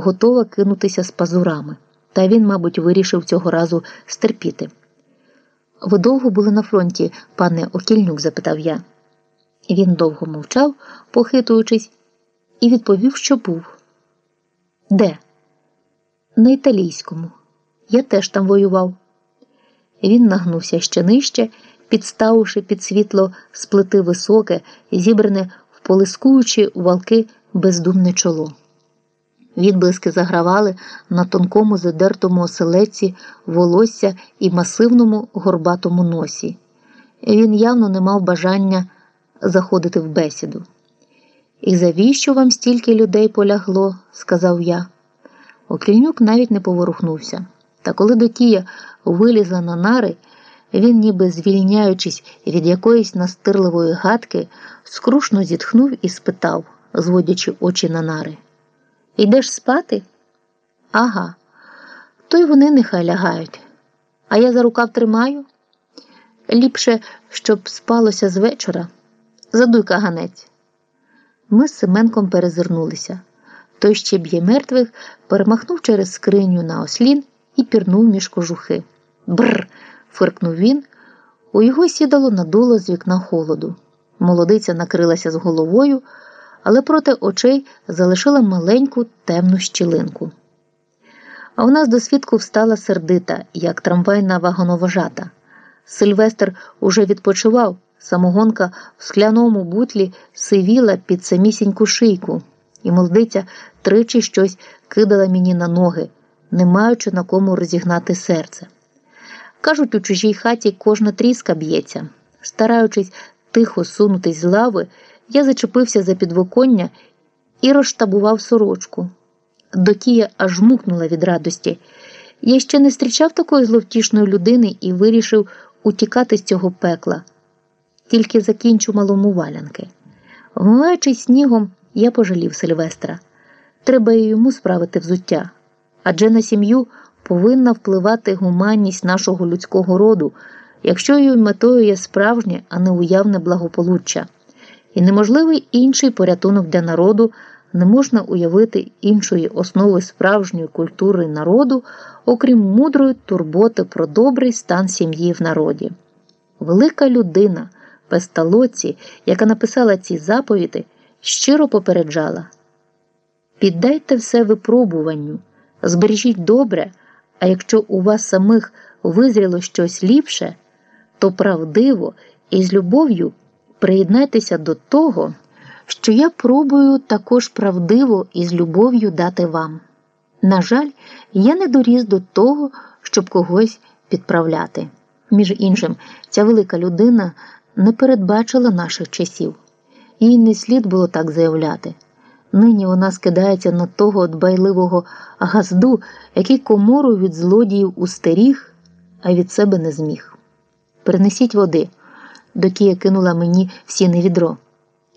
готова кинутися з пазурами, та він, мабуть, вирішив цього разу стерпіти. Ви довго були на фронті, пане Окільнюк? запитав я. Він довго мовчав, похитуючись, і відповів, що був. Де? На італійському. Я теж там воював. Він нагнувся ще нижче, підставивши під світло сплити високе, зібране в полискуючі валки бездумне чоло. Відблиски загравали на тонкому задертому оселеці волосся і масивному горбатому носі. Він явно не мав бажання заходити в бесіду. І завіщо вам стільки людей полягло? сказав я. Окільнюк навіть не поворухнувся. Та коли Докія вилізла на нари, він, ніби звільняючись від якоїсь настирливої гадки, скрушно зітхнув і спитав, зводячи очі на нари. Йдеш спати? Ага. То й вони нехай лягають. А я за рукав тримаю. Ліпше, щоб спалося з вечора. Задуй каганець. Ми з Семенком перезирнулися. Той ще б'є мертвих, перемахнув через скриню на ослін і пірнув між кожухи. Бррр. фиркнув він. У його сідало надуло з вікна холоду. Молодиця накрилася з головою, але проти очей залишила маленьку темну щілинку. А в нас до свідку встала сердита, як трамвайна вагоновожата. Сильвестр уже відпочивав, самогонка в скляному бутлі сивіла під самісіньку шийку, і молодиця тричі щось кидала мені на ноги, не маючи на кому розігнати серце. Кажуть, у чужій хаті кожна тріска б'ється. Стараючись тихо сунутись з лави, я зачепився за підвоконня і розштабував сорочку. Докія аж мукнула від радості. Я ще не зустрічав такої зловтішної людини і вирішив утікати з цього пекла. Тільки закінчу малому валянки. Вмиваючись снігом, я пожалів Сильвестра. Треба йому справити взуття. Адже на сім'ю повинна впливати гуманність нашого людського роду, якщо її метою є справжнє, а не уявне благополуччя. І неможливий інший порятунок для народу не можна уявити іншої основи справжньої культури народу, окрім мудрої турботи про добрий стан сім'ї в народі. Велика людина Песталоці, яка написала ці заповіди, щиро попереджала піддайте все випробуванню, збережіть добре, а якщо у вас самих визріло щось ліпше, то правдиво і з любов'ю приєднайтеся до того, що я пробую також правдиво і з любов'ю дати вам. На жаль, я не доріс до того, щоб когось підправляти. Між іншим, ця велика людина не передбачила наших часів, їй не слід було так заявляти. Нині вона скидається на того дбайливого газду, який комору від злодіїв устеріг, а від себе не зміг. Принесіть води, Докія кинула мені в сіне відро.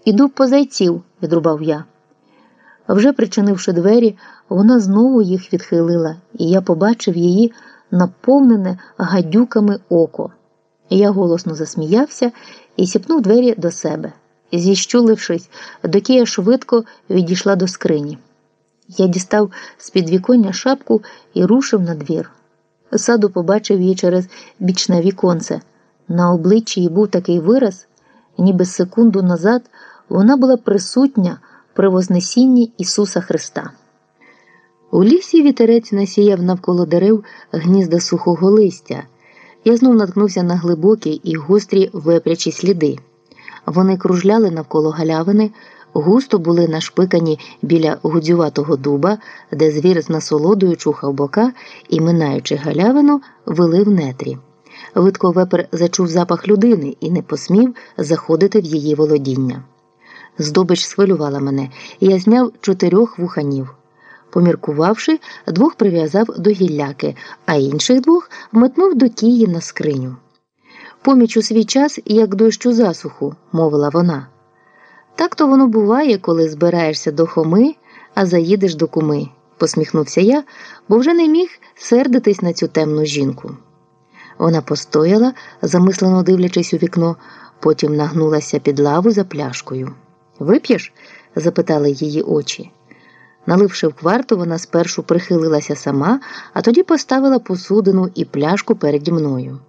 Іду по зайців, відрубав я. Вже причинивши двері, вона знову їх відхилила, і я побачив її наповнене гадюками око. Я голосно засміявся і сіпнув двері до себе. Зіщулившись, Докія швидко відійшла до скрині. Я дістав з під віконня шапку і рушив на двір. Саду побачив її через бічне віконце. На обличчі її був такий вираз, ніби секунду назад вона була присутня при Вознесінні Ісуса Христа. У лісі вітерець насіяв навколо дерев гнізда сухого листя. Я знов наткнувся на глибокі і гострі вепрячі сліди. Вони кружляли навколо галявини, густо були нашпикані біля гудзюватого дуба, де звір з насолодою чухав бока і, минаючи галявину, вели в нетрі. Видко вепер зачув запах людини і не посмів заходити в її володіння. Здобич схвилювала мене, і я зняв чотирьох вуханів. Поміркувавши, двох прив'язав до гілляки, а інших двох вметнув до кії на скриню. Поміч у свій час, як дощу засуху, мовила вона. Так то воно буває, коли збираєшся до хоми, а заїдеш до куми, посміхнувся я, бо вже не міг сердитись на цю темну жінку. Вона постояла, замислено дивлячись у вікно, потім нагнулася під лаву за пляшкою. Вип'єш? запитали її очі. Наливши в кварту, вона спершу прихилилася сама, а тоді поставила посудину і пляшку переді мною.